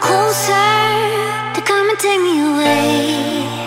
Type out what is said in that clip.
closer to come and take me away.